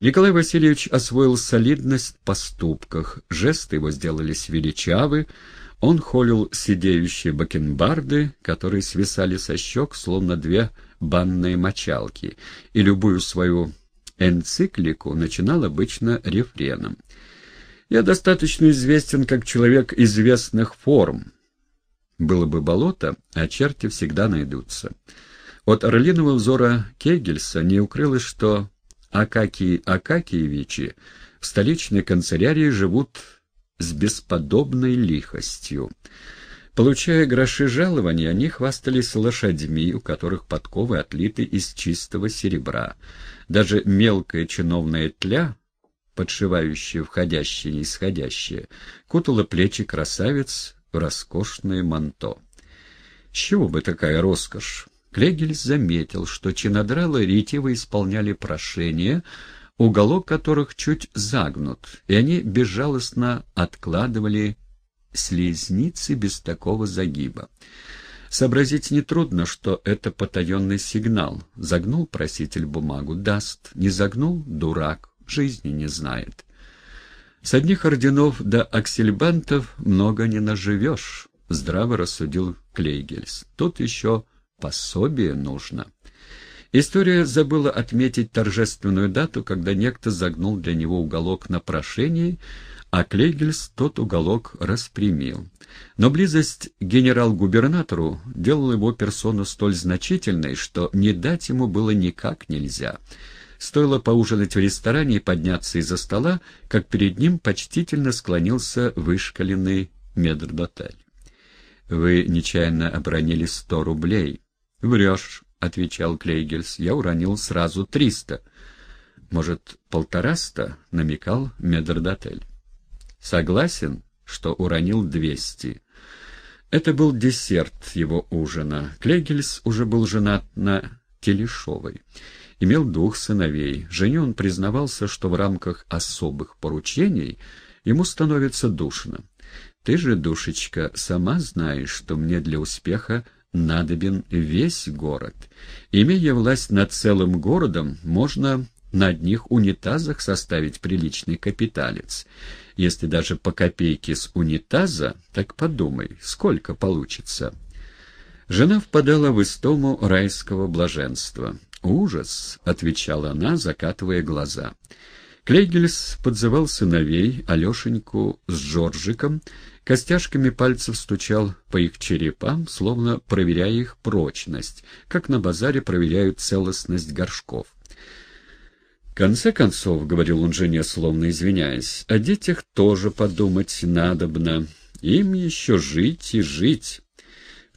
Николай Васильевич освоил солидность в поступках, жесты его сделались величавы, он холил сидеющие бакенбарды, которые свисали со щек, словно две банные мочалки, и любую свою энциклику начинал обычно рефреном. «Я достаточно известен как человек известных форм. Было бы болото, а черти всегда найдутся». От орлиного взора Кегельса не укрылось, что Акакии Акакиевичи в столичной канцелярии живут с бесподобной лихостью. Получая гроши жалований, они хвастались лошадьми, у которых подковы отлиты из чистого серебра. Даже мелкая чиновная тля, подшивающая входящее и исходящее, кутала плечи красавец в роскошное манто. С чего бы такая роскошь? Клегель заметил, что чинодралы ретиво исполняли прошения, уголок которых чуть загнут, и они безжалостно откладывали слезницы без такого загиба. Сообразить нетрудно, что это потаенный сигнал. Загнул проситель бумагу, даст. Не загнул — дурак, жизни не знает. С одних орденов до аксельбантов много не наживешь, — здраво рассудил Клейгельс. Тут еще пособие нужно. История забыла отметить торжественную дату, когда некто загнул для него уголок на прошении, а Клейгельс тот уголок распрямил. Но близость генерал-губернатору делала его персону столь значительной, что не дать ему было никак нельзя. Стоило поужинать в ресторане и подняться из-за стола, как перед ним почтительно склонился вышкаленный медрдотель. «Вы нечаянно обронили сто рублей». «Врешь», — отвечал Клейгельс, — «я уронил сразу триста». «Может, полтораста?» — намекал Медрдотель. «Согласен, что уронил двести». Это был десерт его ужина. Клейгельс уже был женат на Телешовой. Имел двух сыновей. Жене он признавался, что в рамках особых поручений ему становится душно. «Ты же, душечка, сама знаешь, что мне для успеха надобен весь город. Имея власть над целым городом, можно на одних унитазах составить приличный капиталец. Если даже по копейке с унитаза, так подумай, сколько получится. Жена впадала в истому райского блаженства. «Ужас!» — отвечала она, закатывая глаза. Клейгельс подзывал сыновей, Алешеньку с Жоржиком, костяшками пальцев стучал по их черепам, словно проверяя их прочность, как на базаре проверяют целостность горшков. «В конце концов, — говорил он жене, словно извиняясь, — о детях тоже подумать надобно. Им еще жить и жить».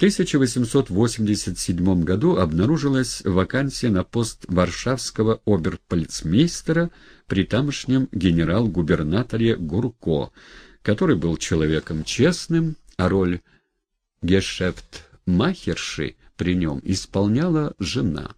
В 1887 году обнаружилась вакансия на пост варшавского оберполицмейстера при тамошнем генерал-губернаторе Гурко, который был человеком честным, а роль гешефт-махерши при нем исполняла жена.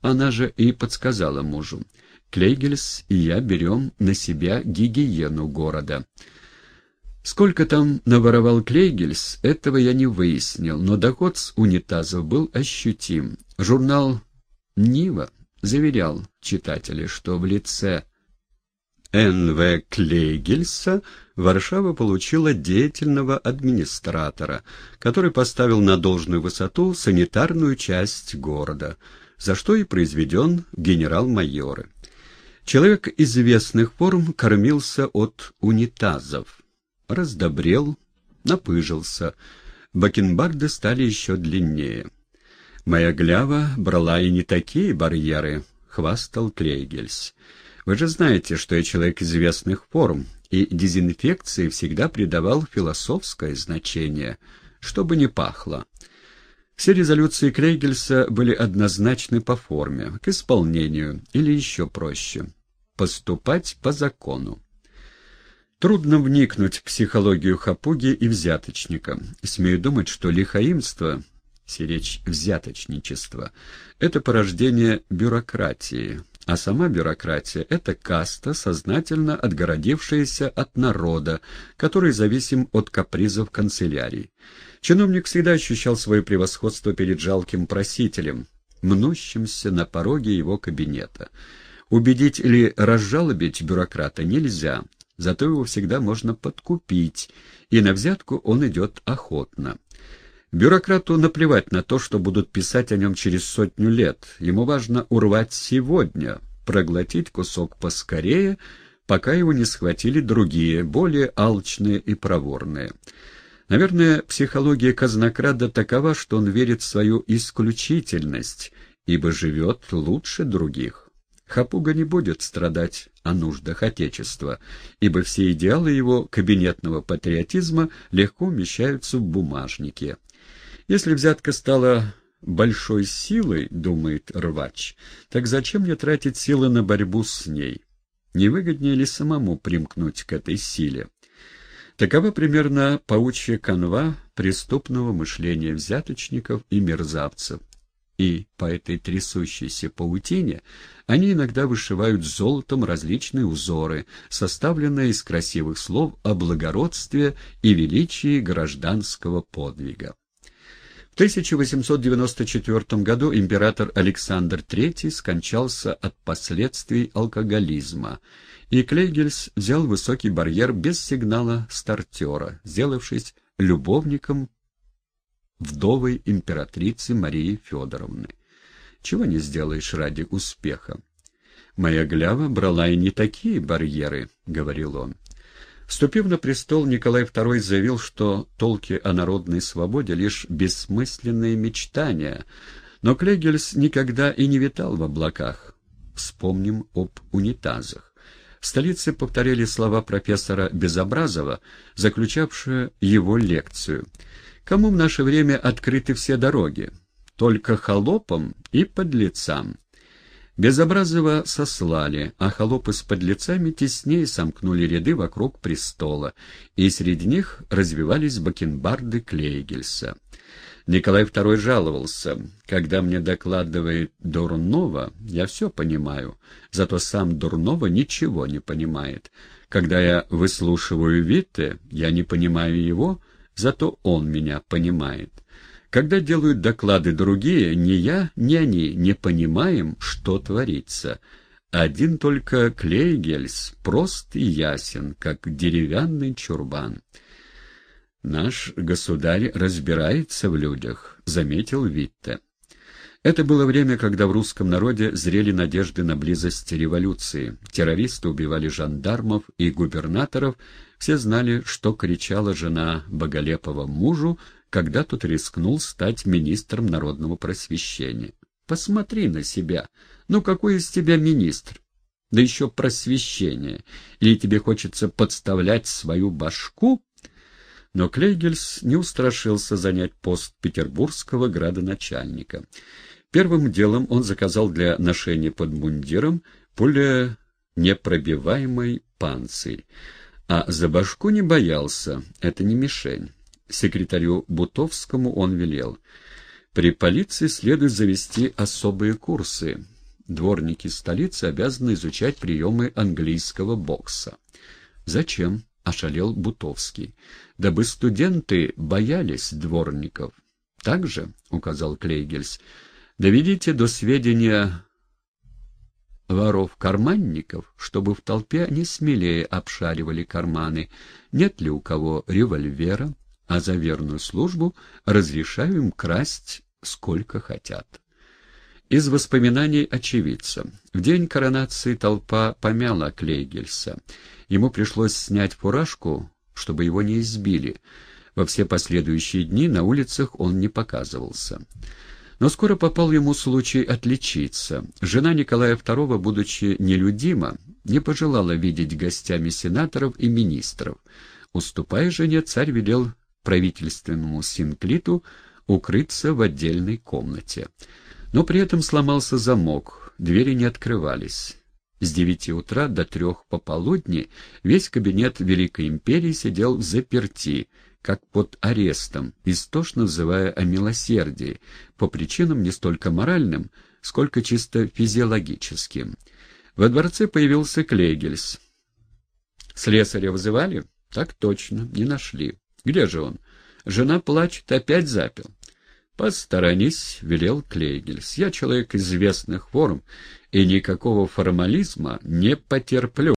Она же и подсказала мужу. Клейгельс и я берем на себя гигиену города. Сколько там наворовал Клейгельс, этого я не выяснил, но доход с унитазов был ощутим. Журнал «Нива» заверял читателей, что в лице Н.В. Клейгельса Варшава получила деятельного администратора, который поставил на должную высоту санитарную часть города, за что и произведен генерал-майоры. Человек известных форм кормился от унитазов, раздобрел, напыжился, бакенбарды стали еще длиннее. «Моя глява брала и не такие барьеры», — хвастал Клейгельс. Вы же знаете, что я человек известных форм, и дезинфекции всегда придавал философское значение, чтобы не пахло. Все резолюции Крейгельса были однозначны по форме, к исполнению, или еще проще — поступать по закону. Трудно вникнуть в психологию хапуги и взяточника. Смею думать, что лихаимство, сиречь взяточничество, — это порождение бюрократии, а сама бюрократия — это каста, сознательно отгородившаяся от народа, который зависим от капризов канцелярии. Чиновник всегда ощущал свое превосходство перед жалким просителем, мнущимся на пороге его кабинета. Убедить или разжалобить бюрократа нельзя, зато его всегда можно подкупить, и на взятку он идет охотно. Бюрократу наплевать на то, что будут писать о нем через сотню лет. Ему важно урвать сегодня, проглотить кусок поскорее, пока его не схватили другие, более алчные и проворные. Наверное, психология казнокрада такова, что он верит в свою исключительность, ибо живет лучше других. Хапуга не будет страдать о нуждах Отечества, ибо все идеалы его кабинетного патриотизма легко умещаются в бумажнике. Если взятка стала большой силой, думает рвач, так зачем мне тратить силы на борьбу с ней? Не выгоднее ли самому примкнуть к этой силе? Такова примерно паучья канва преступного мышления взяточников и мерзавцев. И по этой трясущейся паутине они иногда вышивают золотом различные узоры, составленные из красивых слов о благородстве и величии гражданского подвига. В 1894 году император Александр III скончался от последствий алкоголизма, и Клейгельс взял высокий барьер без сигнала стартера, сделавшись любовником вдовой императрицы Марии Федоровны. Чего не сделаешь ради успеха? «Моя глява брала и не такие барьеры», — говорил он. Вступив на престол, Николай II заявил, что толки о народной свободе — лишь бессмысленные мечтания, но Клегельс никогда и не витал в облаках. Вспомним об унитазах. В столице повторяли слова профессора Безобразова, заключавшего его лекцию. «Кому в наше время открыты все дороги? Только холопам и подлецам». Безобразного сослали, а холопы с подлецами теснее сомкнули ряды вокруг престола, и среди них развивались бакенбарды Клейгельса. Николай II жаловался. «Когда мне докладывает Дурнова, я все понимаю, зато сам Дурнова ничего не понимает. Когда я выслушиваю Витте, я не понимаю его, зато он меня понимает». Когда делают доклады другие, ни я, ни они не понимаем, что творится. Один только Клейгельс прост и ясен, как деревянный чурбан. «Наш государь разбирается в людях», — заметил Витте. Это было время, когда в русском народе зрели надежды на близость революции. Террористы убивали жандармов и губернаторов, все знали, что кричала жена Боголепова мужу, когда тот рискнул стать министром народного просвещения. Посмотри на себя. Ну какой из тебя министр? Да еще просвещение. Или тебе хочется подставлять свою башку? Но Клейгельс не устрашился занять пост петербургского градоначальника. Первым делом он заказал для ношения под мундиром более непробиваемый панцирь. А за башку не боялся, это не мишень. Секретарю Бутовскому он велел. При полиции следует завести особые курсы. Дворники столицы обязаны изучать приемы английского бокса. Зачем? — ошалел Бутовский. — Дабы студенты боялись дворников. — Так же, — указал Клейгельс, — доведите до сведения воров-карманников, чтобы в толпе они смелее обшаривали карманы, нет ли у кого револьвера, а за верную службу разрешаю им красть сколько хотят. Из воспоминаний очевидца. В день коронации толпа помяла Клейгельса. Ему пришлось снять фуражку, чтобы его не избили. Во все последующие дни на улицах он не показывался. Но скоро попал ему случай отличиться. Жена Николая II, будучи нелюдима, не пожелала видеть гостями сенаторов и министров. Уступая жене, царь велел правительственному синклиту укрыться в отдельной комнате. Но при этом сломался замок, двери не открывались. С девяти утра до трех пополудни весь кабинет Великой Империи сидел в заперти, как под арестом, истошно взывая о милосердии, по причинам не столько моральным, сколько чисто физиологическим. Во дворце появился Клейгельс. «Слесаря вызывали?» «Так точно, не нашли. Где же он? Жена плачет, опять запил. «Посторонись», — велел Клейгельс. «Я человек известных форм, и никакого формализма не потерплю».